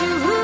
you